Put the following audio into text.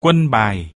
quân bài.